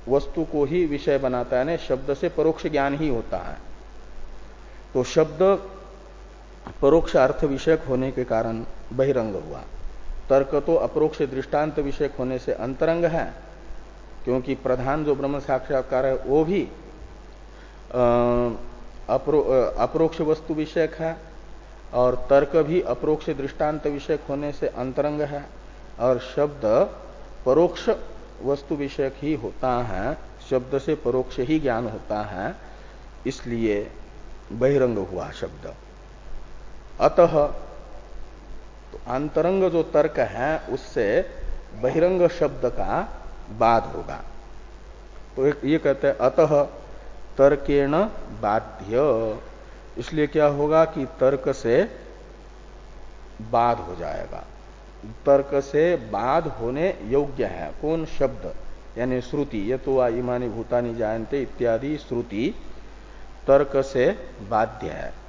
वस्तु को ही विषय बनाता है शब्द से परोक्ष ज्ञान ही होता है। तो शब्द परोक्ष अर्थ विषयक होने के कारण बहिरंग हुआ। तर्क तो अप्रोक्ष दृष्टांत विषयक होने से अंतरंग है क्योंकि प्रधान जो ब्रह्म साक्षात्कार है वो भी अपरो, अप्रोक्ष वस्तु विषयक है और तर्क भी अप्रोक्ष दृष्टांत विषयक होने से अंतरंग है और शब्द परोक्ष वस्तु विषयक ही होता है शब्द से परोक्ष ही ज्ञान होता है इसलिए बहिरंग हुआ शब्द। अतः तो अंतरंग जो तर्क है, उससे बहिरंग शब्द का बाद होगा। तो ये कहते हैं, अतः तर्केण बाध्य। इसलिए क्या होगा कि तर्क से बाद हो जाएगा। तर्क से बाद होने योग्य है। कौन? शब्द, यानी श्रुति। ये तो इमानी भूतानी जानते इत्यादि श्रुति तर्क से बाध्य है।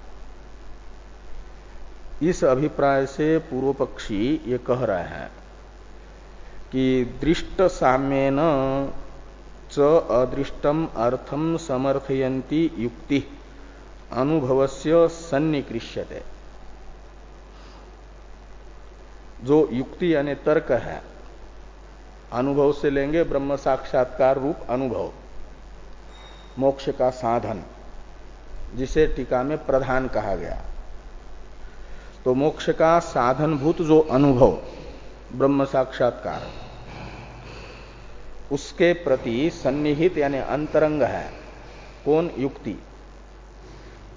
इस अभिप्राय से पूर्व पक्षी ये कह रहे हैं कि दृष्ट साम्यन च अदृष्टम अर्थम समर्थयंती युक्ति, अनुभवस्य सन्निकृष्यते। जो युक्ति यानी तर्क है, अनुभव से लेंगे ब्रह्म साक्षात्कार रूप अनुभव, मोक्ष का साधन, जिसे टीका में प्रधान कहा गया। तो मोक्ष का साधनभूत जो अनुभव, ब्रह्म साक्षात्कार, उसके प्रति सन्निहित यानी अंतरंग है। कौन युक्ति?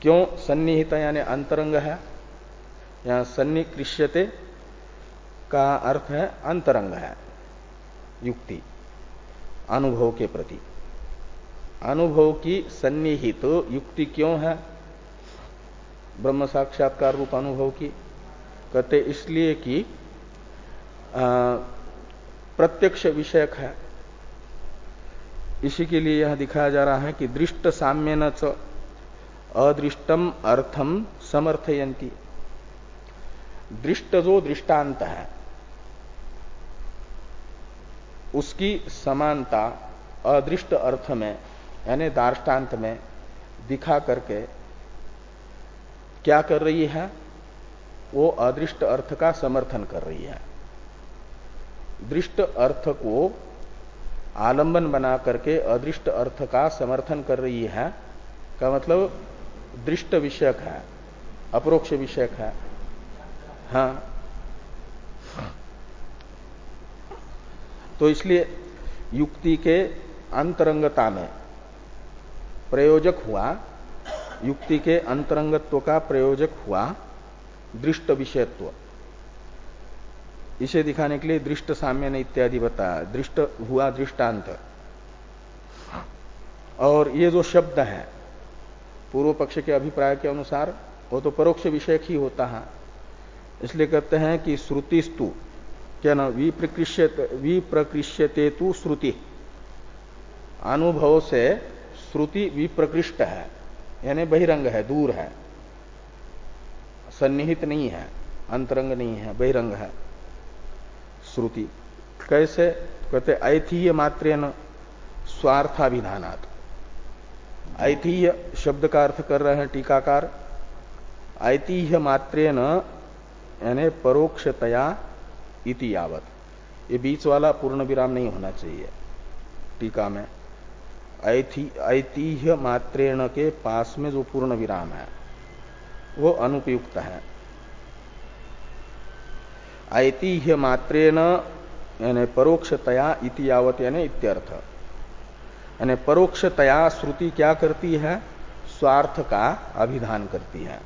क्यों सन्निहित यानी अंतरंग है? यहाँ सन्निकृष्यते का अर्थ है अंतरंग है, युक्ति, अनुभव के प्रति। अनुभव की सन्निहित तो युक्ति क्यों है? ब्रह्म साक्षात्कार रूप अनुभव की कहते इसलिए कि प्रत्यक्ष विषयक है। इसी के लिए यह दिखाया जा रहा है कि दृष्ट साम्य न अदृष्टम अर्थम समर्थयंती दृष्ट जो दृष्टांत है, उसकी समानता अदृष्ट अर्थ में, यानी दार्टान्त में दिखा करके क्या कर रही है? वो अदृष्ट अर्थ का समर्थन कर रही है। दृष्ट अर्थ को आलंबन बना करके अदृष्ट अर्थ का समर्थन कर रही है, का मतलब दृष्ट विषयक है, अप्रोक्ष विषयक है। हाँ। तो इसलिए युक्ति के अंतरंगता में प्रयोजक हुआ युक्ति के अंतरंगत्व का प्रयोजक हुआ दृष्ट विषयत्व। इसे दिखाने के लिए दृष्ट साम्य ने इत्यादि बताया। दृष्ट हुआ दृष्टांत। और ये जो शब्द है, पूर्व पक्ष के अभिप्राय के अनुसार, वो तो परोक्ष विषयक ही होता है। इसलिए कहते हैं कि श्रुतिस्तु, क्या ना, विप्रकृष्यते तु श्रुति। अनुभव से श्रुति विप्रकृष्ट है। यानी बहिरंग है, दूर है। सन्निहित नहीं है, अंतरंग नहीं है, बहिरंग है। श्रुति, कैसे? कहते, ऐथीय मात्रेन स्वार्थाभिधानात्। ऐतिह्य शब्द का अर्थ कर रहे हैं टीकाकार। ऐतिह्य मात्रेन यानी परोक्षतया इति यावत। ये बीच वाला पूर्ण विराम नहीं होना चाहिए टीका में। ऐतिह्य मात्रेण के पास में जो पूर्ण विराम है, वो अनुपयुक्त है। ऐतिह्य मात्रेण यानी परोक्षतया इति यावत, यानी इत्यर्थ। यानी परोक्षतया श्रुति क्या करती है? स्वार्थ का अभिधान करती है।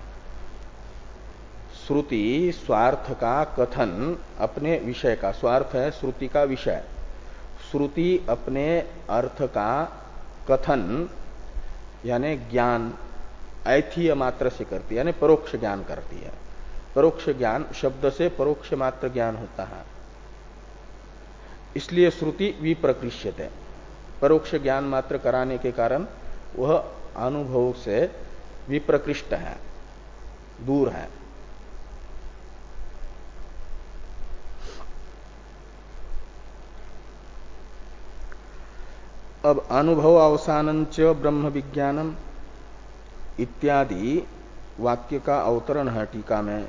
श्रुति, स्वार्थ का कथन अपने विषय का, स्वार्थ है श्रुति का विषय। श्रुति अपने अर्थ का कथन, यानी ज्ञान, ऐथीय मात्र से करती है, यानी परोक्ष ज्ञान करती है। परोक्ष ज्ञान शब्द से परोक्ष मात्र ज्ञान होता है। इसलिए श्रुति विप्रकृष्यते। परोक्ष ज्ञान मात्र कराने के कारण वह अनुभव से विप्रकृष्ट है, दूर है। अब अनुभव अवसान ब्रह्म विज्ञानम इत्यादि वाक्य का अवतरण है टीका में।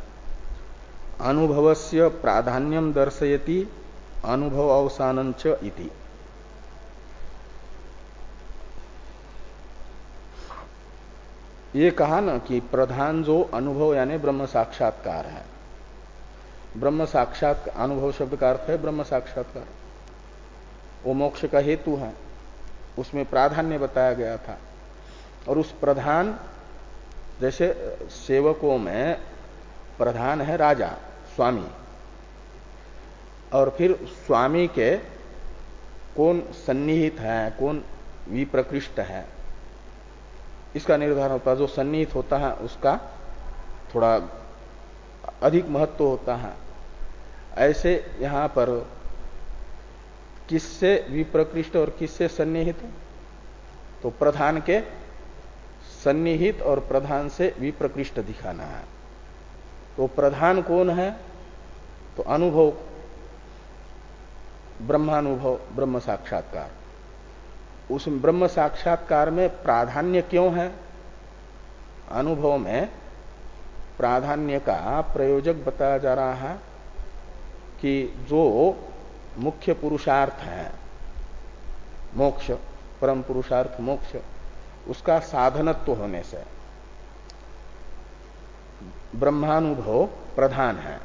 अनुभव से प्राधान्यम दर्शयति अनुभव अवसान इति। ये कहा ना कि प्रधान जो अनुभव यानी ब्रह्म साक्षात्कार है। ब्रह्म साक्षात, अनुभव शब्द का अर्थ है ब्रह्म साक्षात्कार। वो मोक्ष का हेतु है। उसमें प्राधान्य बताया गया था। और उस प्रधान, जैसे, सेवकों में प्रधान है राजा, स्वामी। और फिर स्वामी के कौन सन्निहित है, कौन विप्रकृष्ट है, इसका निर्धारण होता है। जो सन्निहित होता है, उसका थोड़ा अधिक महत्व होता है। ऐसे यहाँ पर किससे विप्रकृष्ट और किससे सन्निहित? तो प्रधान के सन्निहित और प्रधान से विप्रकृष्ट दिखाना है। तो प्रधान कौन है? तो अनुभव, ब्रह्मानुभव, ब्रह्म साक्षात्कार। उस ब्रह्म साक्षात्कार में प्राधान्य क्यों है? अनुभव में प्राधान्य का प्रयोजक बताया जा रहा है कि जो मुख्य पुरुषार्थ है। मोक्ष, परम पुरुषार्थ मोक्ष, उसका साधनत्व होने से। ब्रह्मानुभव प्रधान है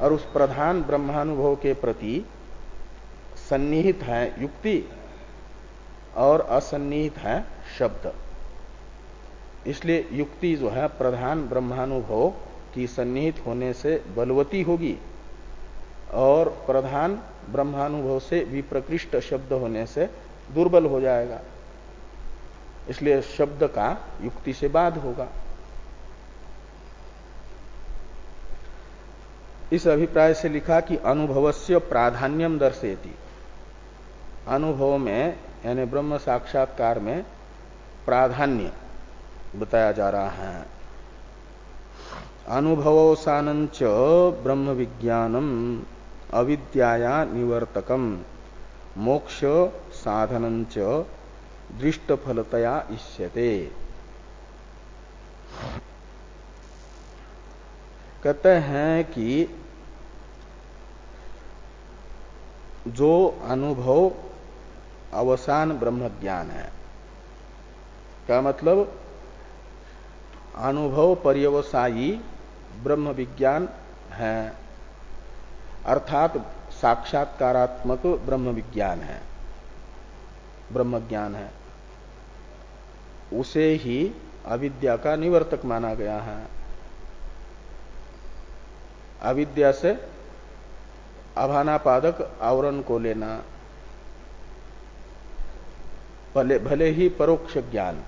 और उस प्रधान ब्रह्मानुभव के प्रति सन्निहित है युक्ति और असन्निहित है शब्द। इसलिए युक्ति जो है, प्रधान ब्रह्मानुभव की सन्निहित होने से बलवती होगी। और प्रधान ब्रह्मानुभव से विप्रकृष्ट शब्द होने से दुर्बल हो जाएगा। इसलिए शब्द का युक्ति से बाद होगा। इस अभिप्राय से लिखा कि अनुभवस्य प्राधान्यम दर्शेती अनुभव में, यानी ब्रह्म साक्षात्कार में प्राधान्य बताया जा रहा है। अनुभवसानं ब्रह्म विज्ञानम। अविद्या निवर्तकम। मोक्ष साधन दृष्ट फलतया इष्यते। कहते हैं कि जो अनुभव अवसान ब्रह्म ज्ञान है, क्या मतलब? अनुभव पर्यवसायी ब्रह्म विज्ञान है। अर्थात साक्षात्कारात्मक ब्रह्म विज्ञान है। ब्रह्म ज्ञान है। उसे ही अविद्या का निवर्तक माना गया है। अविद्या से अभानापादक आवरण को लेना, भले भले ही परोक्ष ज्ञान,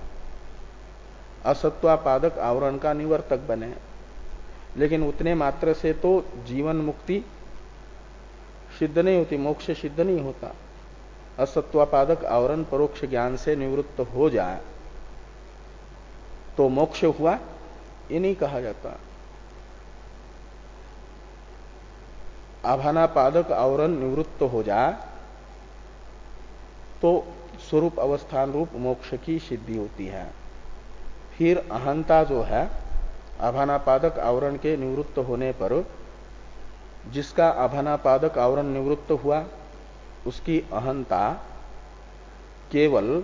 असत्वापादक आवरण का निवर्तक बने, लेकिन उतने मात्र से तो जीवन मुक्ति सिद्ध नहीं होती, मोक्ष सिद्ध नहीं होता। असत्वापादक आवरण परोक्ष ज्ञान से निवृत्त हो जाए तो मोक्ष हुआ ये नहीं कहा जाता। आभानापादक आवरण निवृत्त हो जाए तो स्वरूप अवस्थान रूप मोक्ष की सिद्धि होती है। फिर अहंता जो है, आभानापादक आवरण के निवृत्त होने पर जिसका आभानापादक आवरण निवृत्त हुआ, उसकी अहंता केवल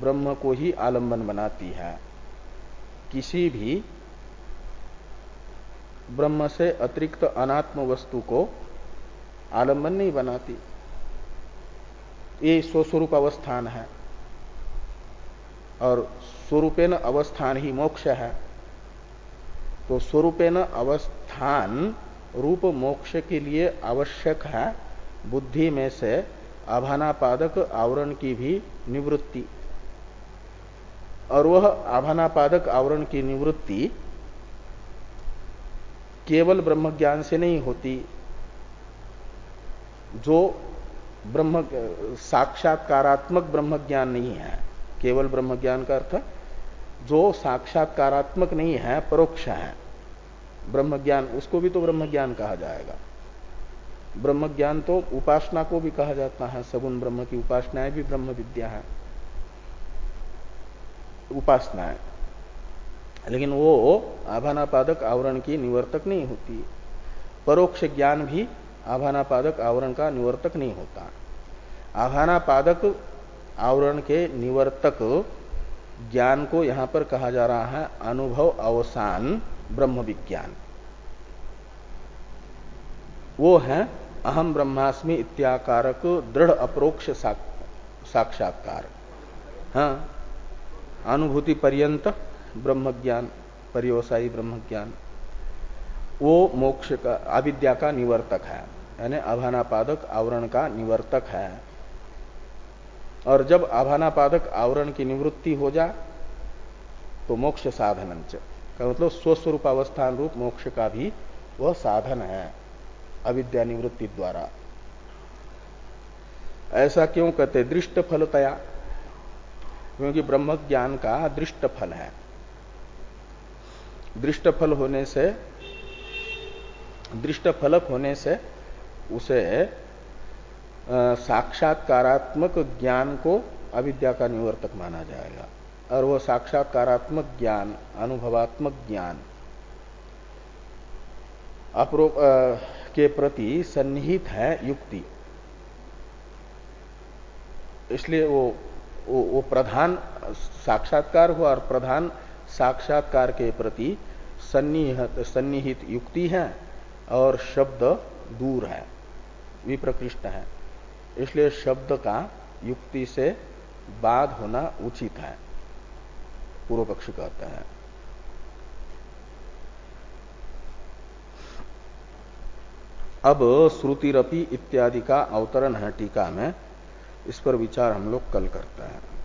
ब्रह्म को ही आलंबन बनाती है। किसी भी ब्रह्म से अतिरिक्त अनात्म वस्तु को आलंबन नहीं बनाती। ये स्वस्वरूप अवस्थान है और स्वरूपेन अवस्थान ही मोक्ष है। तो स्वरूपेन अवस्थान रूप मोक्ष के लिए आवश्यक है। बुद्धि में से आभानापादक आवरण की भी निवृत्ति। और वह आभानापादक आवरण की निवृत्ति केवल ब्रह्म ज्ञान से नहीं होती, जो ब्रह्म, साक्षात्कारात्मक ब्रह्म ज्ञान नहीं है। केवल ब्रह्म ज्ञान का अर्थ, जो साक्षात्कारात्मक नहीं है, परोक्ष है। ब्रह्म ज्ञान उसको भी तो ब्रह्म ज्ञान कहा जाएगा। ब्रह्म ज्ञान तो उपासना को भी कहा जाता है, सगुण ब्रह्म की उपासनाएँ भी ब्रह्म विद्या है, उपासनाएँ। लेकिन वो आभानापादक आवरण की निवर्तक नहीं होती। परोक्ष ज्ञान भी आभानापादक आवरण का निवर्तक नहीं होता। आभानापादक आवरण के निवर्तक ज्ञान को यहाँ पर कहा जा रहा है, अनुभव अवसान। ब्रह्म विज्ञान। वो है अहम ब्रह्मास्मि इत्याकारक दृढ़ अप्रोक्ष साक्षात्कार। हाँ अनुभूति पर्यंत ब्रह्म ज्ञान परिवसायी ब्रह्म ज्ञान वो मोक्ष का, अविद्या का निवर्तक है, यानी अभानापादक आवरण का निवर्तक है। और जब आभानापादक आवरण की निवृत्ति हो जाए तो मोक्ष साधन का मतलब स्वस्वरूप अवस्थान रूप मोक्ष का भी वह साधन है, अविद्या निवृत्ति द्वारा। ऐसा क्यों कहते दृष्ट फलतया क्योंकि ब्रह्म ज्ञान का दृष्ट फल है। दृष्ट फल होने से दृष्ट फलक होने से उसे साक्षात्कारात्मक ज्ञान को अविद्या का निवर्तक माना जाएगा। और वह साक्षात्कारात्मक ज्ञान अनुभवात्मक ज्ञान अपरो के प्रति सन्निहित है युक्ति। इसलिए वो वो, वो प्रधान साक्षात्कार हुआ और प्रधान साक्षात्कार के प्रति सन्निहित सन्निहित युक्ति है और शब्द दूर है विप्रकृष्ट है। इसलिए शब्द का युक्ति से बाध होना उचित है। पूर्व पक्ष कहते हैं। अब श्रुतिरपी इत्यादि का अवतरण है टीका में, इस पर विचार हम लोग कल करते हैं।